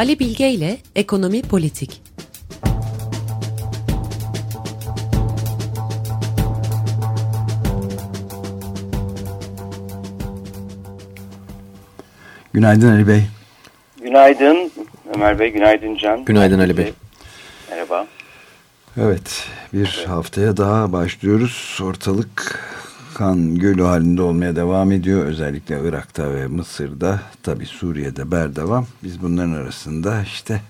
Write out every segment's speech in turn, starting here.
Ali Bilge ile Ekonomi Politik. Günaydın Ali Bey. Günaydın Ömer Bey, günaydın Can. Günaydın Ali Bey. Merhaba. Evet, bir evet. haftaya daha başlıyoruz. Ortalık kan gölü halinde olmaya devam ediyor. Özellikle Irak'ta ve Mısır'da, tabi Suriye'de berdevam. Biz bunların arasında işte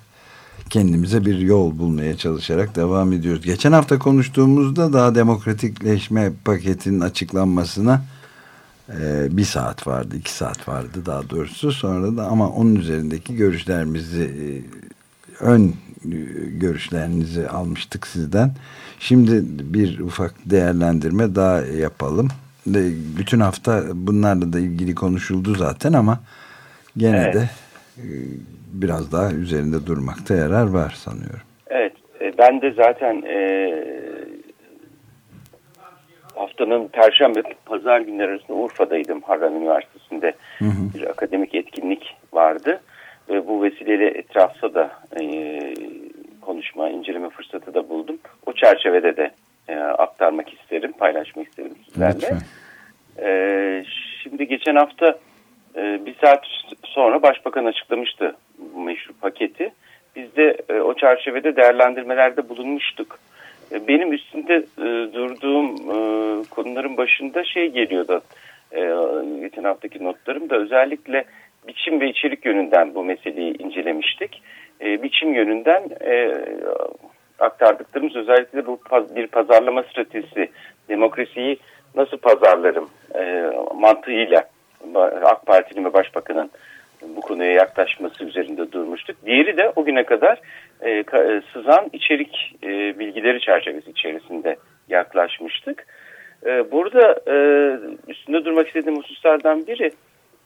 kendimize bir yol bulmaya çalışarak devam ediyoruz. Geçen hafta konuştuğumuzda daha demokratikleşme paketinin açıklanmasına e, bir saat vardı, iki saat vardı daha doğrusu. Sonra da ama onun üzerindeki görüşlerimizi e, ön görüşlerinizi almıştık sizden. Şimdi bir ufak değerlendirme daha yapalım. Bütün hafta bunlarla da ilgili konuşuldu zaten ama gene evet. de e, biraz daha üzerinde durmakta yarar var sanıyorum. Evet, e, ben de zaten e, haftanın Perşembe Pazar günleri arasında Urfa'daydım Harran Üniversitesi'nde hı hı. bir akademik etkinlik vardı ve bu vesileyle etrafta da e, konuşma, inceleme fırsatı da buldum. O çerçevede de e, aktarmak isterim, paylaşmak isterim sizlerle. E, şimdi geçen hafta e, bir saat sonra Başbakan açıklamıştı bu meşhur paketi. Biz de e, o çerçevede değerlendirmelerde bulunmuştuk. E, benim üstünde e, durduğum e, konuların başında şey geliyordu. E, geçen haftaki notlarım da özellikle biçim ve içerik yönünden bu meseleyi incelemiştik. E, biçim yönünden e, aktardıklarımız özellikle bu bir pazarlama stratejisi, demokrasiyi nasıl pazarlarım e, mantığıyla AK Parti'nin ve Başbakan'ın bu konuya yaklaşması üzerinde durmuştuk. Diğeri de o güne kadar e, e, sızan içerik e, bilgileri çerçevesi içerisinde yaklaşmıştık. E, burada e, üstünde durmak istediğim hususlardan biri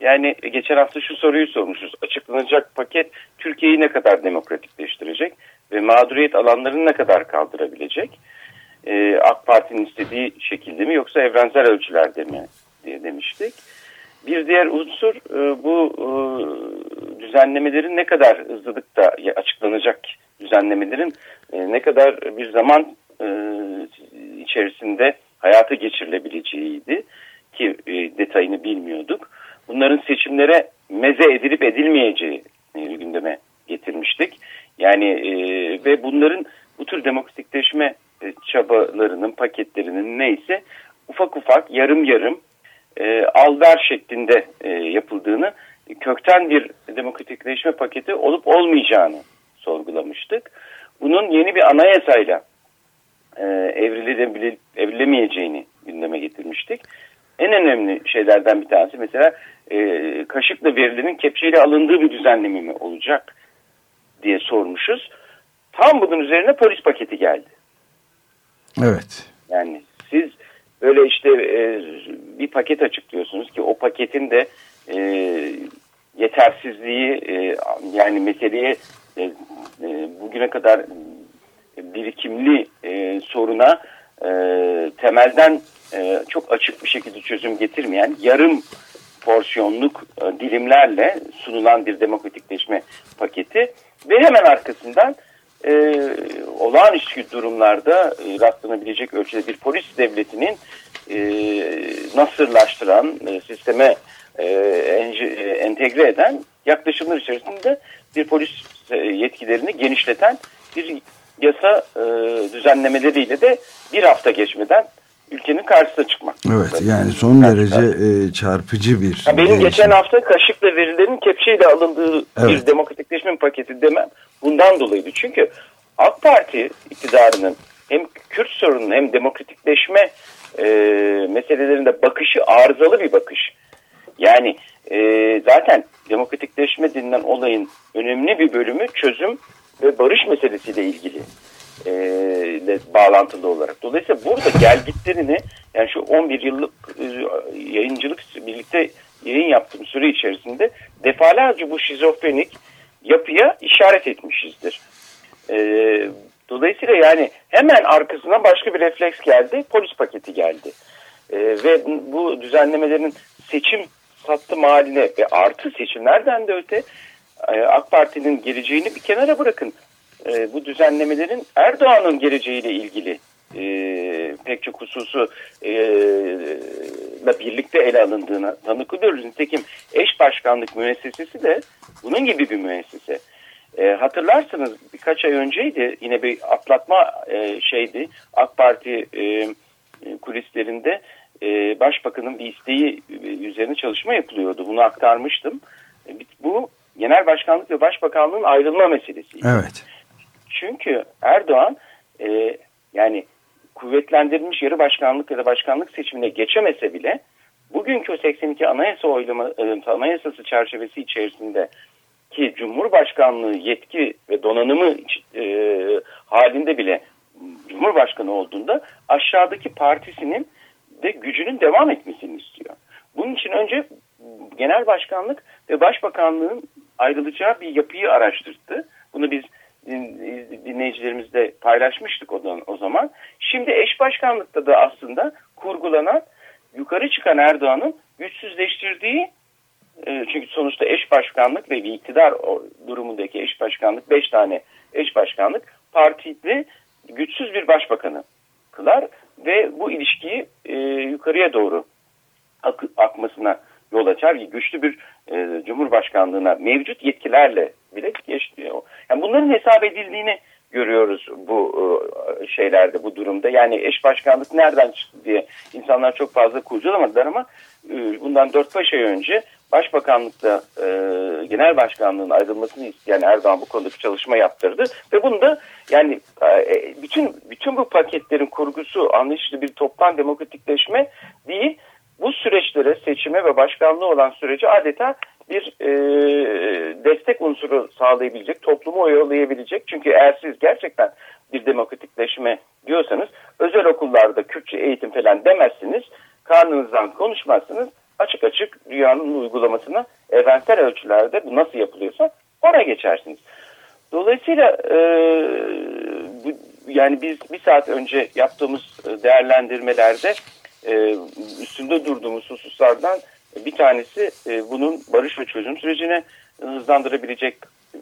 yani geçen hafta şu soruyu sormuşuz. Açıklanacak paket Türkiye'yi ne kadar demokratikleştirecek ve mağduriyet alanlarını ne kadar kaldırabilecek? Ee, AK Parti'nin istediği şekilde mi yoksa evrensel ölçülerde mi diye demiştik. Bir diğer unsur e, bu e, düzenlemelerin ne kadar hızlılıkta açıklanacak düzenlemelerin e, ne kadar bir zaman içerisinde hayata geçirilebileceğiydi ki detayını bilmiyorduk bunların seçimlere meze edilip edilmeyeceği gündeme getirmiştik. Yani e, ve bunların bu tür demokratikleşme e, çabalarının paketlerinin neyse ufak ufak yarım yarım e, al ver şeklinde e, yapıldığını kökten bir demokratikleşme paketi olup olmayacağını sorgulamıştık. Bunun yeni bir anayasayla e, evrilemeyeceğini gündeme getirmiştik. En önemli şeylerden bir tanesi mesela e, kaşıkla verilenin kepçeyle alındığı bir düzenleme mi olacak diye sormuşuz. Tam bunun üzerine polis paketi geldi. Evet. Yani siz böyle işte e, bir paket açıklıyorsunuz ki o paketin de e, yetersizliği e, yani meseleye e, e, bugüne kadar birikimli e, soruna e, temelden e, çok açık bir şekilde çözüm getirmeyen yarım porsiyonluk e, dilimlerle sunulan bir demokratikleşme paketi arkasından e, olağanüstü durumlarda e, rastlanabilecek ölçüde bir polis devletinin e, nasırlaştıran, e, sisteme e, entegre eden yaklaşımlar içerisinde bir polis e, yetkilerini genişleten bir yasa e, düzenlemeleriyle de bir hafta geçmeden ülkenin karşısına çıkmak. Evet yani son derece e, çarpıcı bir... Ya benim gelişim. geçen hafta kaşıkla verilerin kepçeyle alındığı evet. bir demokratikleşme paketi demem bundan dolayıydı. Çünkü AK Parti iktidarının hem Kürt sorunun hem demokratikleşme e, meselelerinde bakışı arızalı bir bakış. Yani e, zaten demokratikleşme denilen olayın önemli bir bölümü çözüm ve barış meselesiyle ilgili e, ile bağlantılı olarak. Dolayısıyla burada gelgitlerini yani şu 11 yıllık e, yayıncılık birlikte yayın yaptığım süre içerisinde defalarca bu şizofrenik yapıya işaret etmişizdir. E, dolayısıyla yani hemen arkasından başka bir refleks geldi. Polis paketi geldi. E, ve bu düzenlemelerin seçim sattım haline ve artı seçimlerden de öte e, AK Parti'nin geleceğini bir kenara bırakın. E, bu düzenlemelerin Erdoğan'ın geleceğiyle ilgili e, pek çok hususu e, birlikte ele alındığına tanık oluyoruz. Nitekim eş başkanlık müessesesi de bunun gibi bir müessese. E, hatırlarsınız birkaç ay önceydi yine bir atlatma e, şeydi AK Parti e, kulislerinde e, Başbakanın bir isteği üzerine çalışma yapılıyordu. Bunu aktarmıştım. E, bu genel başkanlık ve başbakanlığın ayrılma meselesi. Evet. Çünkü Erdoğan e, yani kuvvetlendirilmiş yarı başkanlık ya da başkanlık seçimine geçemese bile bugünkü 82 anayasa oylama e, anayasası çerçevesi içerisinde ki Cumhurbaşkanlığı yetki ve donanımı e, halinde bile Cumhurbaşkanı olduğunda aşağıdaki partisinin de gücünün devam etmesini istiyor. Bunun için önce genel başkanlık ve başbakanlığın ayrılacağı bir yapıyı araştırdı. Bunu biz dinleyicilerimizle paylaşmıştık o, zaman. Şimdi eş başkanlıkta da aslında kurgulanan yukarı çıkan Erdoğan'ın güçsüzleştirdiği e, çünkü sonuçta eş başkanlık ve bir iktidar durumundaki eş başkanlık beş tane eş başkanlık partili güçsüz bir başbakanı kılar ve bu ilişkiyi e, yukarıya doğru ak akmasına yol açar. Güçlü bir e, cumhurbaşkanlığına mevcut yetkilerle bile geçmiyor. Yani bunların hesap edildiğini görüyoruz bu e, şeylerde bu durumda. Yani eş başkanlık nereden çıktı diye insanlar çok fazla kurcalamadılar ama e, bundan 4-5 ay önce Başbakanlıkta e, genel başkanlığın ayrılmasını isteyen Erdoğan bu konuda bir çalışma yaptırdı ve bunu da yani bütün bütün bu paketlerin kurgusu anlayışlı bir toptan demokratikleşme değil bu süreçlere seçime ve başkanlığı olan süreci adeta bir e, destek unsuru sağlayabilecek, toplumu oyalayabilecek. Çünkü eğer siz gerçekten bir demokratikleşme diyorsanız özel okullarda Kürtçe eğitim falan demezsiniz, karnınızdan konuşmazsınız, açık açık dünyanın uygulamasına evrensel ölçülerde bu nasıl yapılıyorsa ona geçersiniz. Dolayısıyla e, bu, yani biz bir saat önce yaptığımız değerlendirmelerde e, üstünde durduğumuz hususlardan bir tanesi e, bunun barış ve çözüm sürecine hızlandırabilecek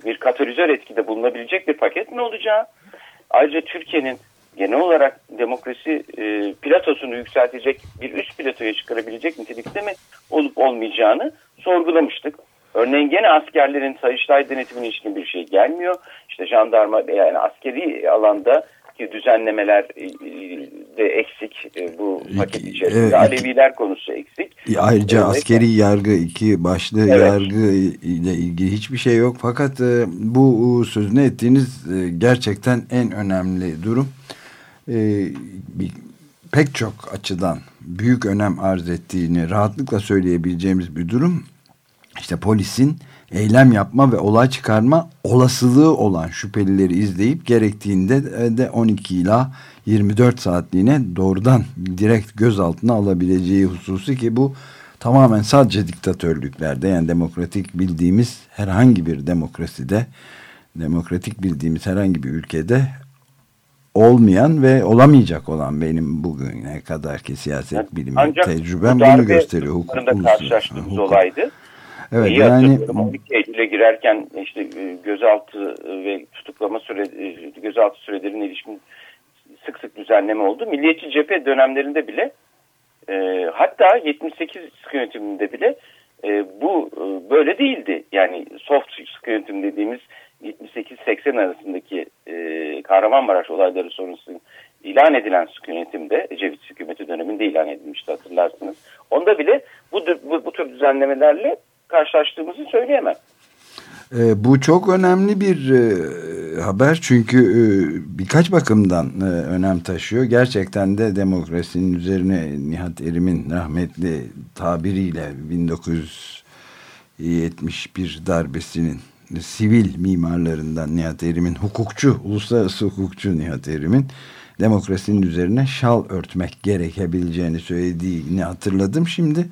bir katalizör etkide bulunabilecek bir paket mi olacağı? Ayrıca Türkiye'nin genel olarak demokrasi e, platosunu yükseltecek bir üst platoya çıkarabilecek nitelikte mi olup olmayacağını sorgulamıştık. Örneğin gene askerlerin Sayıştay denetimine ilişkin bir şey gelmiyor. İşte jandarma yani askeri alanda düzenlemeler e, e, de eksik e, bu paket içerisinde. Evet, Aleviler konusu eksik. Ayrıca evet. askeri yargı iki başlı evet. yargı ile ilgili hiçbir şey yok. Fakat bu sözünü ettiğiniz gerçekten en önemli durum. Pek çok açıdan büyük önem arz ettiğini rahatlıkla söyleyebileceğimiz bir durum. İşte polisin eylem yapma ve olay çıkarma olasılığı olan şüphelileri izleyip gerektiğinde de 12 ila 24 saatliğine doğrudan direkt gözaltına alabileceği hususu ki bu tamamen sadece diktatörlüklerde yani demokratik bildiğimiz herhangi bir demokraside demokratik bildiğimiz herhangi bir ülkede olmayan ve olamayacak olan benim bugüne kadarki siyaset bilimi Ancak tecrübem bunu gösteriyor. Hukuk, karşılaştığımız hukuk. olaydı. Evet İyi yani 12 Eylül'e girerken işte e, gözaltı ve tutuklama süre e, gözaltı sürelerine ilişkin sık sık düzenleme oldu. Milliyetçi cephe dönemlerinde bile e, hatta 78 sıkı yönetiminde bile e, bu e, böyle değildi. Yani soft sıkı yönetim dediğimiz 78-80 arasındaki e, Kahramanmaraş olayları sonrası ilan edilen sıkı yönetimde Ecevit hükümeti döneminde ilan edilmişti hatırlarsınız. Onda bile bu, bu, bu tür düzenlemelerle karşılaştığımızı söyleyemem. E, bu çok önemli bir e, haber çünkü e, birkaç bakımdan e, önem taşıyor. Gerçekten de demokrasinin üzerine Nihat Erim'in rahmetli tabiriyle 1971 darbesinin sivil mimarlarından Nihat Erim'in hukukçu, uluslararası hukukçu Nihat Erim'in demokrasinin üzerine şal örtmek gerekebileceğini söylediğini hatırladım. Şimdi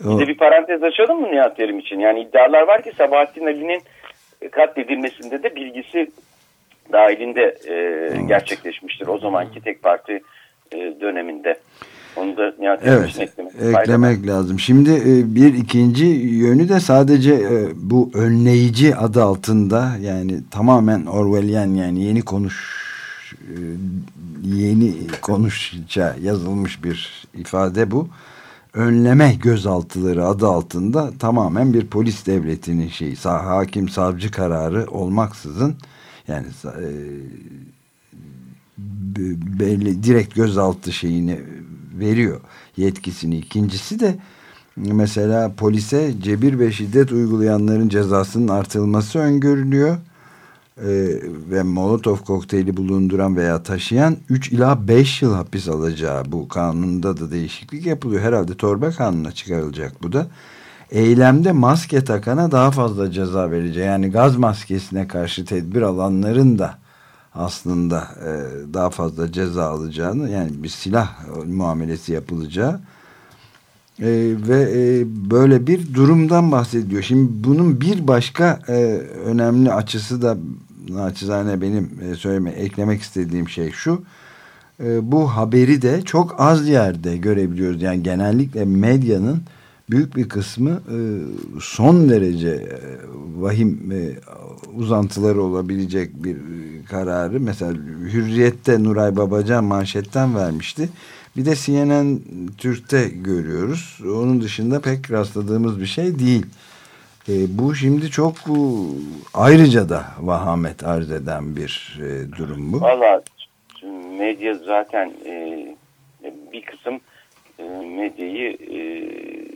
bir de bir parantez açalım mı Nihat Yerim için? Yani iddialar var ki Sabahattin Ali'nin katledilmesinde de bilgisi dahilinde e, gerçekleşmiştir. O zamanki tek parti e, döneminde. Onu da Nihat evet, eklemek, eklemek lazım. Şimdi e, bir ikinci yönü de sadece e, bu önleyici adı altında yani tamamen Orwellian yani yeni konuş e, yeni konuşça yazılmış bir ifade bu. Önleme gözaltıları adı altında tamamen bir polis devletinin şeyi, hakim savcı kararı olmaksızın yani e, belli direkt gözaltı şeyini veriyor yetkisini. İkincisi de mesela polise cebir ve şiddet uygulayanların cezasının artırılması öngörülüyor. Ee, ve Molotov kokteyli bulunduran veya taşıyan 3 ila 5 yıl hapis alacağı bu kanunda da değişiklik yapılıyor. Herhalde torba kanuna çıkarılacak bu da. Eylemde maske takana daha fazla ceza vereceği yani gaz maskesine karşı tedbir alanların da aslında e, daha fazla ceza alacağını yani bir silah muamelesi yapılacağı e, ve e, böyle bir durumdan bahsediyor. Şimdi bunun bir başka e, önemli açısı da naçizane benim e, söyleme eklemek istediğim şey şu. E, bu haberi de çok az yerde görebiliyoruz. Yani genellikle medyanın büyük bir kısmı e, son derece vahim uzantıları olabilecek bir kararı mesela Hürriyet'te Nuray Babacan manşetten vermişti. Bir de CNN Türk'te görüyoruz. Onun dışında pek rastladığımız bir şey değil. E, bu şimdi çok ayrıca da vahamet arz eden bir e, durum bu. Valla medya zaten e, bir kısım e, medyayı e,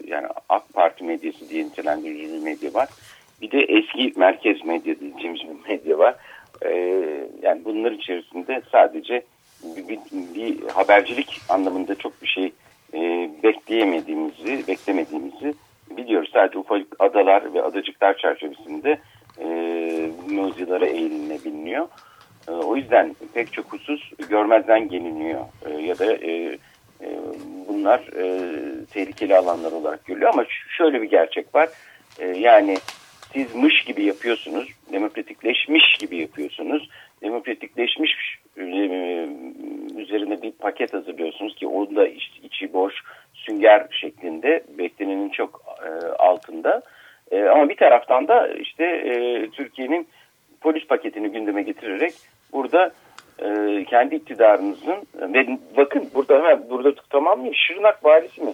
yani AK Parti medyası diye nitelendirici bir medya var. Bir de eski merkez medya diyeceğimiz bir medya var. E, yani bunlar içerisinde sadece bir, bir, bir habercilik anlamında çok bir şey e, bekleyemediğimizi, beklemediğimizi biliyoruz. Sadece ufak adalar ve adacıklar çerçevesinde e, mevzulara eğilinebiliyor. E, o yüzden pek çok husus görmezden geliniyor e, ya da e, e, bunlar e, tehlikeli alanlar olarak görülüyor. Ama şöyle bir gerçek var. E, yani siz mış gibi yapıyorsunuz, demokratikleşmiş gibi yapıyorsunuz. Demokratikleşmiş e, üzerine bir paket hazırlıyorsunuz ki o da iç, içi boş sünger şeklinde beklenenin çok e, altında. E, ama bir taraftan da işte e, Türkiye'nin polis paketini gündeme getirerek burada e, kendi iktidarınızın ve bakın burada hemen burada tamamlayayım Şırnak valisi mi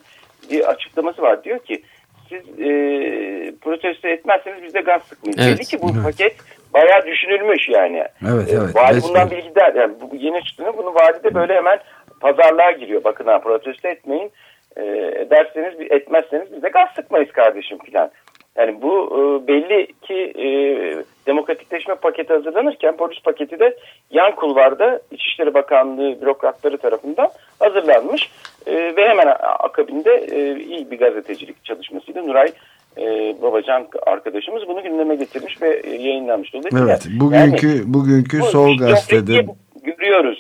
bir açıklaması var diyor ki siz e, protesto etmezseniz biz de gaz sıkmayız. Evet. Belli ki bu evet. paket bayağı düşünülmüş yani. Evet, e, evet. Vali bundan bilgiler yani bu yeni çıktığında bunu vali de böyle hemen pazarlığa giriyor. Bakın ha protesto etmeyin e, ederseniz etmezseniz biz de gaz sıkmayız kardeşim filan. Yani bu e, belli ki e, demokratikleşme paketi hazırlanırken polis paketi de yan kulvarda İçişleri Bakanlığı bürokratları tarafından hazırlanmış. E, ve hemen akabinde e, iyi bir gazetecilik çalışmasıyla Nuray e, Babacan arkadaşımız bunu gündeme getirmiş ve e, yayınlanmış. Dolayısıyla evet, bugünkü, yani, bugünkü bu, Sol Gazete'de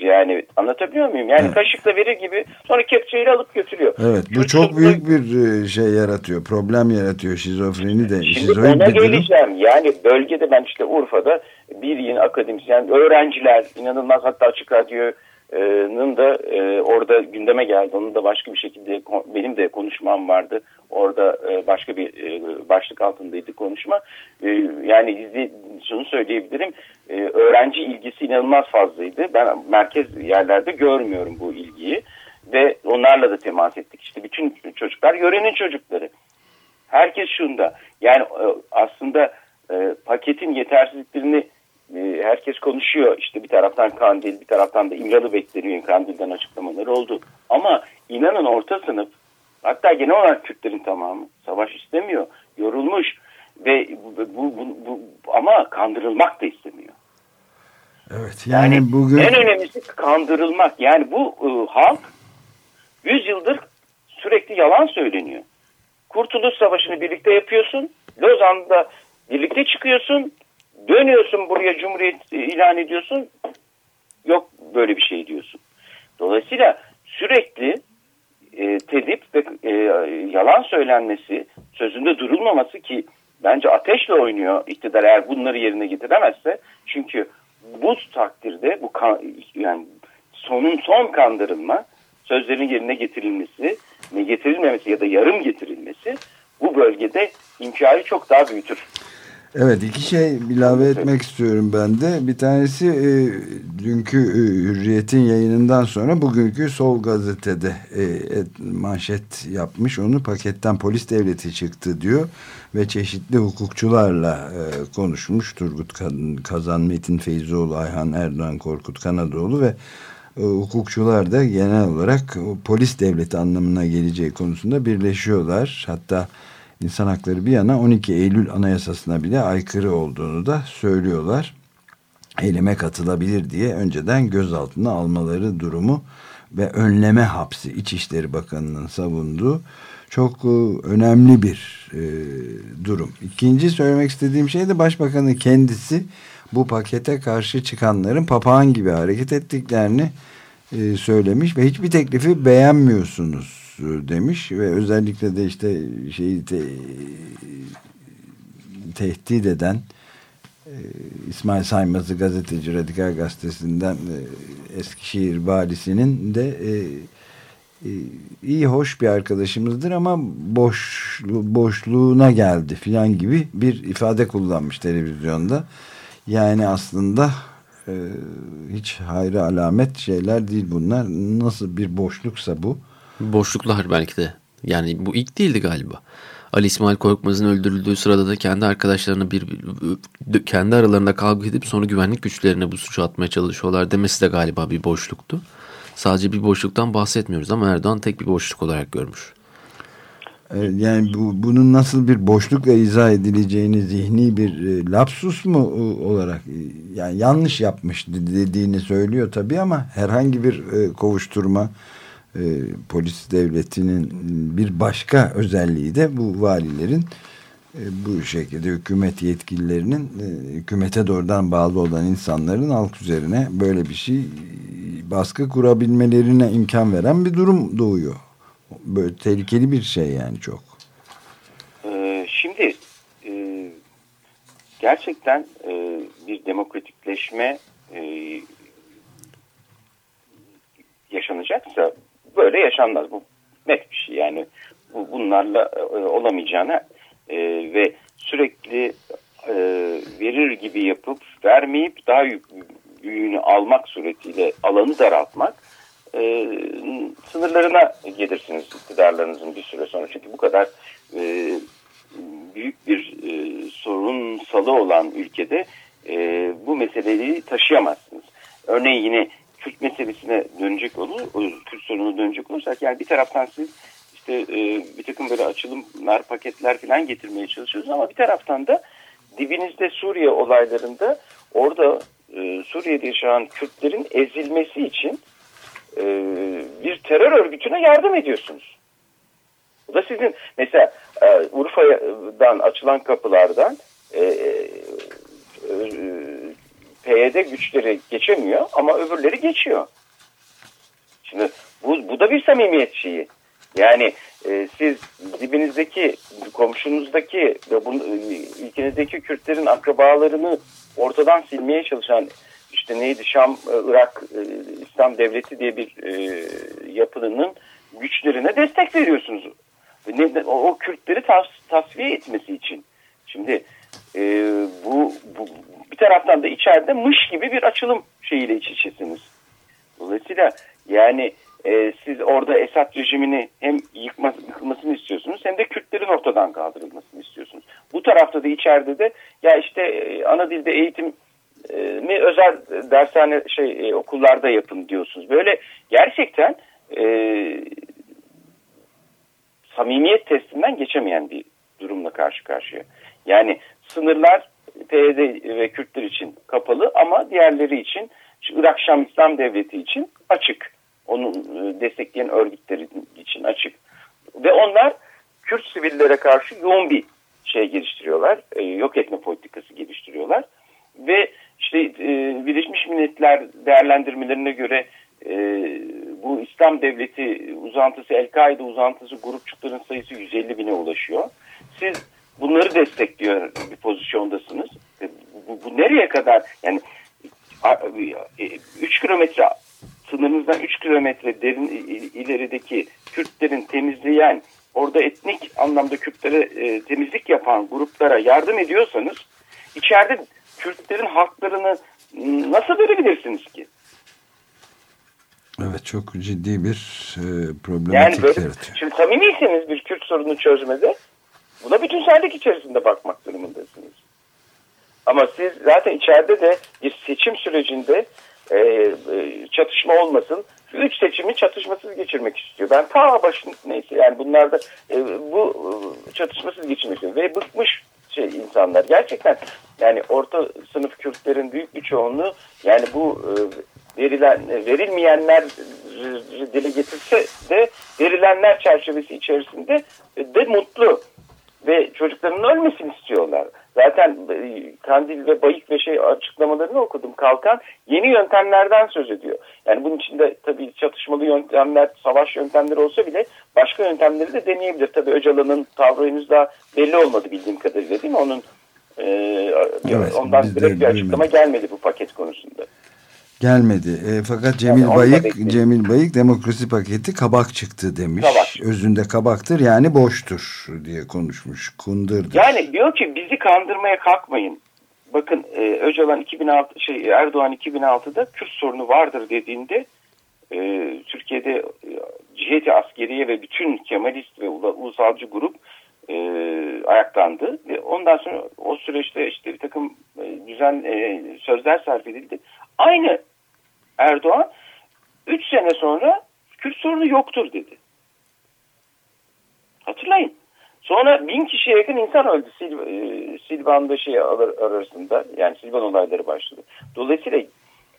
yani. Anlatabiliyor muyum? Yani evet. kaşıkla verir gibi sonra kepçeyle alıp götürüyor. Evet bu çok büyük bir e, şey yaratıyor. Problem yaratıyor şizofreni de. Şimdi ona geleceğim. Yani bölgede ben işte Urfa'da bir yeni akademisyen öğrenciler inanılmaz hatta açık radyo Nın da e, orada gündeme geldi. Onun da başka bir şekilde benim de konuşmam vardı. Orada e, başka bir e, başlık altındaydı konuşma. E, yani şunu söyleyebilirim. E, öğrenci ilgisi inanılmaz fazlaydı. Ben merkez yerlerde görmüyorum bu ilgiyi. Ve onlarla da temas ettik. İşte bütün çocuklar yörenin çocukları. Herkes şunda. Yani e, aslında e, paketin yetersizliklerini e, herkes konuşuyor. İşte bir taraftan Kandil, bir taraftan da İmralı bekleniyor. Kandil'den açıklamaları oldu. Ama inanın orta sınıf, hatta genel olarak Kürtlerin tamamı savaş istemiyor. Yorulmuş ve bu, bu, bu, bu ama kandırılmak da istemiyor. Evet yani, yani bugün... En önemlisi kandırılmak. Yani bu e, halk 100 yıldır sürekli yalan söyleniyor. Kurtuluş Savaşı'nı birlikte yapıyorsun. Lozan'da birlikte çıkıyorsun. Dönüyorsun buraya cumhuriyet ilan ediyorsun. Yok böyle bir şey diyorsun. Dolayısıyla sürekli e, tedip ve e, yalan söylenmesi, sözünde durulmaması ki bence ateşle oynuyor iktidar eğer bunları yerine getiremezse. Çünkü bu takdirde bu kan, yani sonun son kandırılma sözlerin yerine getirilmesi, ne getirilmemesi ya da yarım getirilmesi bu bölgede infiali çok daha büyütür. Evet iki şey ilave etmek istiyorum ben de. Bir tanesi e, dünkü e, Hürriyet'in yayınından sonra bugünkü Sol Gazete'de e, et, manşet yapmış. Onu paketten polis devleti çıktı diyor. Ve çeşitli hukukçularla e, konuşmuş. Turgut Kazan, Metin Feyzoğlu, Ayhan Erdoğan, Korkut Kanadoğlu ve e, hukukçular da genel olarak polis devleti anlamına geleceği konusunda birleşiyorlar. Hatta insan hakları bir yana 12 Eylül Anayasası'na bile aykırı olduğunu da söylüyorlar. Eyleme katılabilir diye önceden gözaltına almaları durumu ve önleme hapsi İçişleri Bakanı'nın savunduğu çok e, önemli bir e, durum. İkinci söylemek istediğim şey de Başbakanın kendisi bu pakete karşı çıkanların papağan gibi hareket ettiklerini e, söylemiş ve hiçbir teklifi beğenmiyorsunuz demiş ve özellikle de işte şeyi te, tehdit eden e, İsmail Saymaz'ı gazeteci Radikal Gazetesi'nden e, Eskişehir valisinin de e, e, iyi hoş bir arkadaşımızdır ama boş boşluğuna geldi filan gibi bir ifade kullanmış televizyonda. Yani aslında e, hiç hayra alamet şeyler değil bunlar. Nasıl bir boşluksa bu Boşluklar belki de. Yani bu ilk değildi galiba. Ali İsmail Korkmaz'ın öldürüldüğü sırada da kendi arkadaşlarına bir, kendi aralarında kavga edip sonra güvenlik güçlerine bu suçu atmaya çalışıyorlar demesi de galiba bir boşluktu. Sadece bir boşluktan bahsetmiyoruz ama Erdoğan tek bir boşluk olarak görmüş. Yani bu, bunun nasıl bir boşlukla izah edileceğini zihni bir e, lapsus mu e, olarak e, yani yanlış yapmış dediğini söylüyor tabii ama herhangi bir e, kovuşturma e, polis devletinin bir başka özelliği de bu valilerin e, bu şekilde hükümet yetkililerinin e, hükümete doğrudan bağlı olan insanların halk üzerine böyle bir şey baskı kurabilmelerine imkan veren bir durum doğuyor. Böyle tehlikeli bir şey yani çok. Ee, şimdi e, gerçekten e, bir demokratikleşme e, yaşanacaksa böyle yaşanmaz. Bu net bir şey yani. Bu, bunlarla e, olamayacağına e, ve sürekli e, verir gibi yapıp vermeyip daha büyüğünü almak suretiyle alanı daraltmak e, sınırlarına gelirsiniz iktidarlarınızın bir süre sonra. Çünkü bu kadar e, büyük bir e, sorunsalı olan ülkede e, bu meseleyi taşıyamazsınız. Örneğin yine Kürt meselesine dönecek olur, Kürt sorunu dönecek olursak yani bir taraftan siz işte e, bir takım böyle açılımlar, paketler falan getirmeye çalışıyorsunuz ama bir taraftan da dibinizde Suriye olaylarında orada e, Suriye'de yaşayan Kürtlerin ezilmesi için e, bir terör örgütüne yardım ediyorsunuz. Bu da sizin mesela e, Urfa'dan açılan kapılardan e, e, PYD güçleri geçemiyor ama öbürleri geçiyor. Şimdi bu, bu da bir samimiyet şeyi. Yani e, siz dibinizdeki, komşunuzdaki ve bu, e, ülkenizdeki Kürtlerin akrabalarını ortadan silmeye çalışan işte neydi Şam, e, Irak, e, İslam Devleti diye bir e, yapının güçlerine destek veriyorsunuz. Ne, o, o Kürtleri tas, tasfiye etmesi için. Şimdi e, bu, bu bir taraftan da içeride mış gibi bir açılım şeyiyle iç içesiniz. Dolayısıyla yani e, siz orada Esad rejimini hem yıkma, yıkılmasını istiyorsunuz hem de Kürtlerin ortadan kaldırılmasını istiyorsunuz. Bu tarafta da içeride de ya işte e, ana dilde eğitim e, mi özel dershane şey e, okullarda yapın diyorsunuz. Böyle gerçekten e, samimiyet testinden geçemeyen bir durumla karşı karşıya. Yani sınırlar PYD ve Kürtler için kapalı ama diğerleri için Irak Şam İslam Devleti için açık. Onu e, destekleyen örgütleri için açık. Ve onlar Kürt sivillere karşı yoğun bir şey geliştiriyorlar. E, yok etme politikası geliştiriyorlar. Ve işte e, Birleşmiş Milletler değerlendirmelerine göre bu İslam Devleti uzantısı, El-Kaide uzantısı grupçukların sayısı 150 bine ulaşıyor. Siz bunları destekliyor bir pozisyondasınız. E, bu, bu nereye kadar yani 3 e, kilometre sınırınızdan 3 kilometre derin ilerideki Kürtlerin temizleyen orada etnik anlamda Kürtlere e, temizlik yapan gruplara yardım ediyorsanız içeride Kürtlerin haklarını ıı, nasıl verebilirsiniz ki? Evet çok ciddi bir e, problematik yani böyle, yaratıyor. Şimdi samimiyseniz bir Kürt sorunu çözmede buna bütünsellik içerisinde bakmak durumundasınız. Ama siz zaten içeride de bir seçim sürecinde e, e, çatışma olmasın. Üç seçimi çatışmasız geçirmek istiyor. Ben ta başın neyse yani bunlarda e, bu e, çatışmasız geçirmek istiyor. Ve bıkmış şey insanlar gerçekten yani orta sınıf Kürtlerin büyük bir çoğunluğu yani bu e, verilen verilmeyenler dile getirse de verilenler çerçevesi içerisinde de mutlu ve çocuklarının ölmesini istiyorlar. Zaten e, Kandil ve Bayık ve şey açıklamalarını okudum. Kalkan yeni yöntemlerden söz ediyor. Yani bunun içinde tabii çatışmalı yöntemler, savaş yöntemleri olsa bile başka yöntemleri de deneyebilir. Tabii Öcalan'ın tavrı henüz daha belli olmadı bildiğim kadarıyla değil mi? Onun e, evet, ondan direkt bir açıklama gelmedi bu paket konusunda. Gelmedi. E, fakat Cemil yani Bayık Cemil Bayık demokrasi paketi kabak çıktı demiş. Kabak. Özünde kabaktır yani boştur diye konuşmuş. Kundurdur. Yani diyor ki bizi kandırmaya kalkmayın. Bakın e, Öcalan 2006 şey Erdoğan 2006'da Kürt sorunu vardır dediğinde e, Türkiye'de e, ciheti askeriye ve bütün Kemalist ve ulusalcı grup e, ayaklandı. Ve ondan sonra o süreçte işte bir takım e, düzen e, sözler sarf edildi. Aynı Erdoğan 3 sene sonra Kürt sorunu yoktur dedi. Hatırlayın. Sonra bin kişiye yakın insan öldü Sil, e, Silvan'da şey arasında. Yani Silvan olayları başladı. Dolayısıyla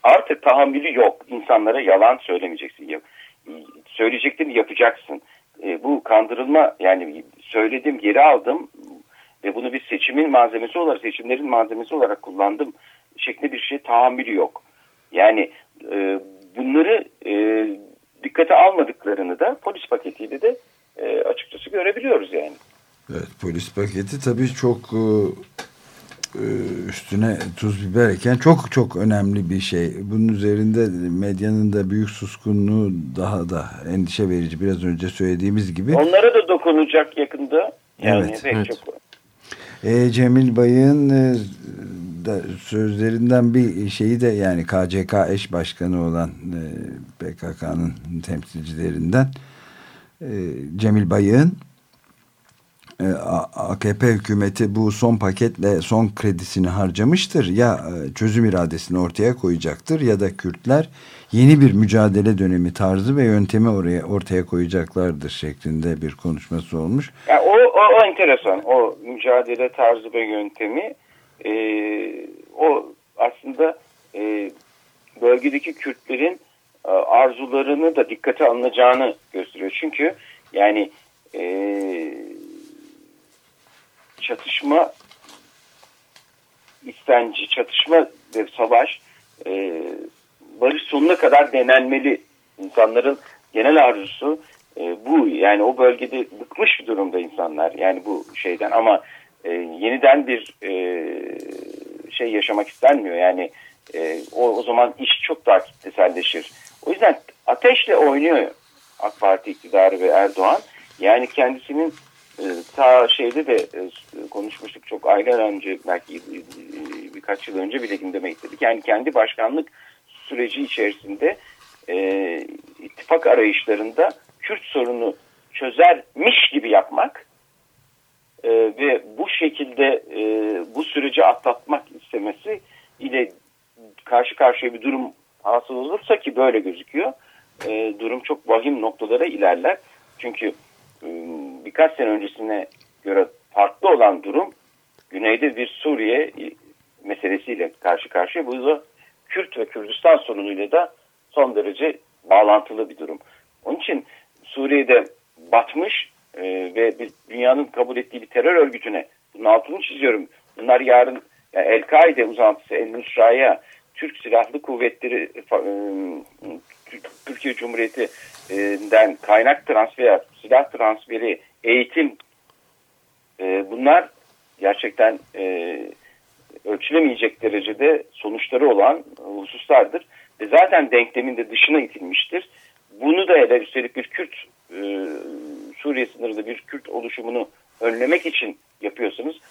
artık tahammülü yok. İnsanlara yalan söylemeyeceksin. Söyleyeceklerini yapacaksın. E, bu kandırılma yani söyledim geri aldım ve bunu bir seçimin malzemesi olarak seçimlerin malzemesi olarak kullandım şeklinde bir şey tahammülü yok. Yani e, bunları e, dikkate almadıklarını da polis paketiyle de e, açıkçası görebiliyoruz yani. Evet polis paketi tabii çok e, e, üstüne tuz biber eken çok çok önemli bir şey. Bunun üzerinde medyanın da büyük suskunluğu daha da endişe verici. Biraz önce söylediğimiz gibi. Onlara da dokunacak yakında. Yani evet. evet. Çok... E, Cemil Bay'ın e, sözlerinden bir şeyi de yani KCK eş başkanı olan e, PKK'nın temsilcilerinden e, Cemil Bayık'ın e, AKP hükümeti bu son paketle son kredisini harcamıştır. Ya e, çözüm iradesini ortaya koyacaktır ya da Kürtler yeni bir mücadele dönemi tarzı ve yöntemi oraya ortaya koyacaklardır şeklinde bir konuşması olmuş. Yani o, o, o enteresan. O mücadele tarzı ve yöntemi e, o aslında e, bölgedeki Kürtlerin e, arzularını da dikkate alınacağını gösteriyor. Çünkü yani e, çatışma istenci, çatışma ve savaş e, barış sonuna kadar denenmeli. İnsanların genel arzusu e, bu. Yani o bölgede bıkmış bir durumda insanlar. Yani bu şeyden ama e, yeniden bir e, şey yaşamak istenmiyor. Yani e, o, o zaman iş çok daha kitleselleşir. O yüzden ateşle oynuyor AK Parti iktidarı ve Erdoğan. Yani kendisinin e, ta şeyde de e, konuşmuştuk çok aylar önce belki e, birkaç yıl önce bile gündeme getirdik. Yani kendi başkanlık süreci içerisinde e, ittifak arayışlarında Kürt sorunu çözermiş gibi yapmak e, ve bu şekilde e, bu süreci atlatmak istemesi ile karşı karşıya bir durum hasıl olursa ki böyle gözüküyor. E, durum çok vahim noktalara ilerler. Çünkü e, birkaç sene öncesine göre farklı olan durum güneyde bir Suriye meselesiyle karşı karşıya. Bu da Kürt ve Kürdistan sorunuyla da son derece bağlantılı bir durum. Onun için Suriye'de batmış e, ve bir dünyanın kabul ettiği bir terör örgütüne bunun altını çiziyorum. Bunlar yarın yani El-Kaide uzantısı El-Nusra'ya Türk Silahlı Kuvvetleri e, Türkiye Cumhuriyeti'den kaynak transfer, silah transferi, eğitim e, bunlar gerçekten e, ölçülemeyecek derecede sonuçları olan hususlardır. Ve zaten denklemin de dışına itilmiştir. Bunu da hele üstelik bir Kürt e, Suriye sınırında bir Kürt oluşumunu önlemek için yapıyorsunuz.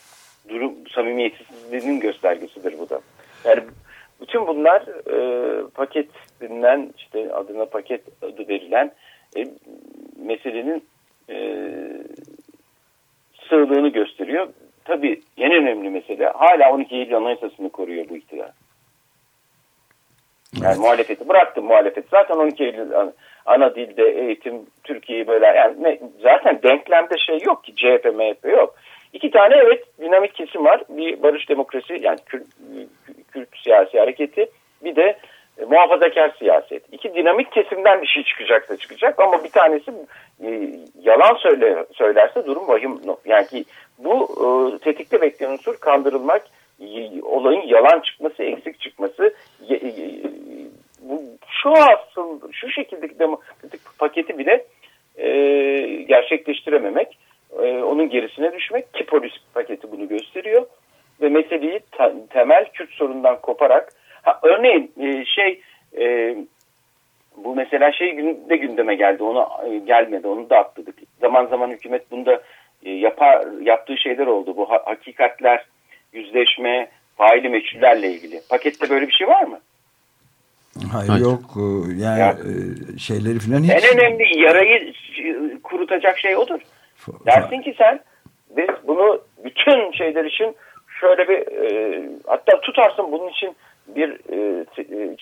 Durum samimiyetsizliğinin göstergesidir bu da. Yani bütün bunlar e, paketinden işte adına paket adı verilen e, meselenin e, sığlığını gösteriyor. Tabii en önemli mesele hala 12 Eylül Anayasası'nı koruyor bu iktidar. Yani evet. muhalefeti bıraktım muhalefet. Zaten 12 Eylül ana dilde eğitim Türkiye'yi böyle yani ne, zaten denklemde şey yok ki CHP MHP yok. İki tane evet dinamik kesim var. Bir barış demokrasi yani Kürt, Kürt siyasi hareketi bir de e, muhafazakar siyaset. İki dinamik kesimden bir şey çıkacaksa çıkacak ama bir tanesi e, yalan söyle, söylerse durum vahim. Yani ki bu e, tetikte bekleyen unsur kandırılmak, olayın yalan çıkması, eksik çıkması. Şu asıl şu şekildeki demokratik paketi bile e, gerçekleştirememek, e, onun gerisine düşmek ki polis paketi bunu gösteriyor ve meseleyi temel Kürt sorundan koparak Ha, örneğin e, şey e, bu mesela şey de gündeme geldi onu e, gelmedi onu da atladık. Zaman zaman hükümet bunda e, yapar, yaptığı şeyler oldu. Bu ha, hakikatler, yüzleşme, faili meçhullerle ilgili. Pakette böyle bir şey var mı? Hayır, Hayır. yok. Yani ya, e, şeyleri falan hiç... En önemli yarayı kurutacak şey odur. Dersin ki sen biz bunu bütün şeyler için şöyle bir e, hatta tutarsın bunun için bir e, e,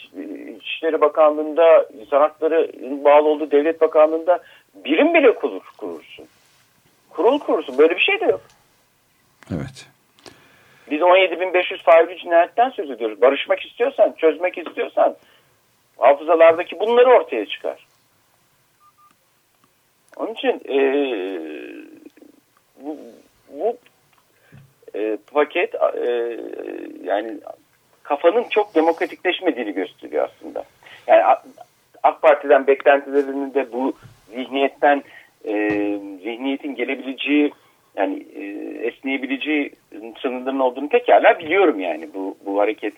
İçişleri Bakanlığı'nda insan hakları bağlı olduğu devlet bakanlığında birim bile kurur, kurursun. Kurul kurursun. Böyle bir şey de yok. Evet. Biz 17.500 faili cinayetten söz ediyoruz. Barışmak istiyorsan, çözmek istiyorsan hafızalardaki bunları ortaya çıkar. Onun için e, bu, bu e, paket e, yani kafanın çok demokratikleşmediğini gösteriyor aslında. Yani AK Parti'den beklentilerinin de bu zihniyetten e, zihniyetin gelebileceği yani e, esneyebileceği sınırların olduğunu pekala biliyorum yani bu, bu hareket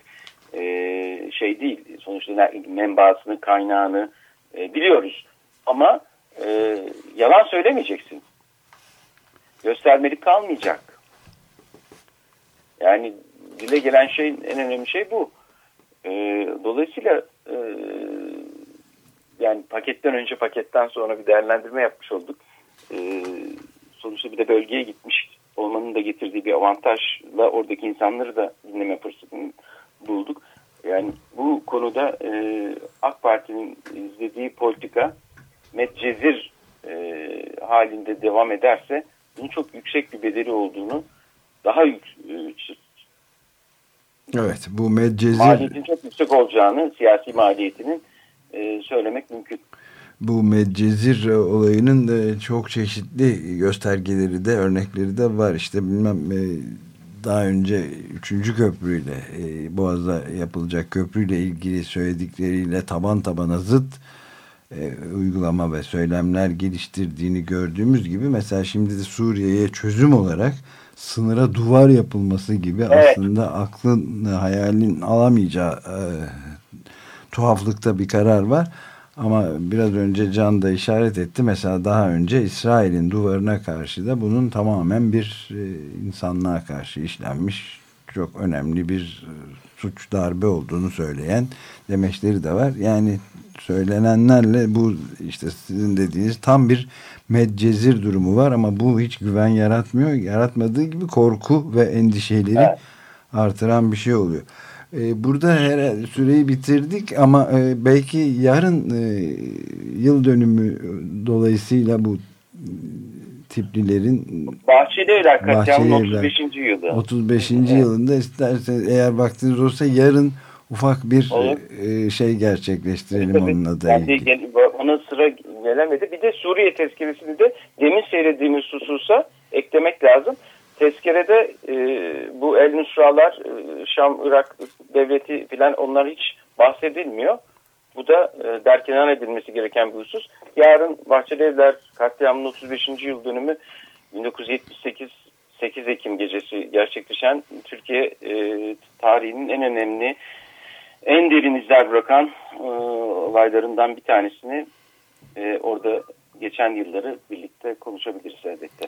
e, şey değil sonuçta menbaasını kaynağını e, biliyoruz ama e, yalan söylemeyeceksin göstermelik kalmayacak yani dile gelen şeyin en önemli şey bu. E, dolayısıyla e, yani paketten önce paketten sonra bir değerlendirme yapmış olduk. E, sonuçta bir de bölgeye gitmiş olmanın da getirdiği bir avantajla oradaki insanları da dinleme fırsatını bulduk. Yani bu konuda e, AK Parti'nin izlediği politika metcezir e, halinde devam ederse bunun çok yüksek bir bedeli olduğunu daha yük, Evet bu medcezir... Maliyetin çok yüksek olacağını siyasi maliyetinin e, söylemek mümkün. Bu medcezir olayının da çok çeşitli göstergeleri de örnekleri de var. İşte bilmem e, daha önce 3. köprüyle e, Boğaz'da yapılacak köprüyle ilgili söyledikleriyle taban tabana zıt e, uygulama ve söylemler geliştirdiğini gördüğümüz gibi mesela şimdi de Suriye'ye çözüm olarak sınıra duvar yapılması gibi evet. aslında aklın hayalin alamayacağı e, tuhaflıkta bir karar var. Ama biraz önce Can da işaret etti. Mesela daha önce İsrail'in duvarına karşı da bunun tamamen bir e, insanlığa karşı işlenmiş çok önemli bir e, suç darbe olduğunu söyleyen demeçleri de var. Yani söylenenlerle bu işte sizin dediğiniz tam bir medcezir durumu var ama bu hiç güven yaratmıyor. Yaratmadığı gibi korku ve endişeleri evet. artıran bir şey oluyor. Ee, burada her süreyi bitirdik ama e, belki yarın e, yıl dönümü dolayısıyla bu tiplilerin Bahçeli Evler katliamının 35. yılı. 35. Evet. yılında isterseniz eğer vaktiniz olsa yarın ufak bir e, şey gerçekleştirelim Tabii, onun adıyla. Yani ona sıra gelemedi. Bir de Suriye tezkeresini de demin seyrettiğimiz hususa eklemek lazım. Tezkerede e, bu El Nusralar, e, Şam, Irak devleti filan onlar hiç bahsedilmiyor. Bu da e, derkenan edilmesi gereken bir husus. Yarın Bahçelievler katliamının 35. yıl dönümü 1978 8 Ekim gecesi gerçekleşen Türkiye e, tarihinin en önemli en derin izler bırakan e, olaylarından bir tanesini e, orada geçen yılları birlikte konuşabiliriz elbette.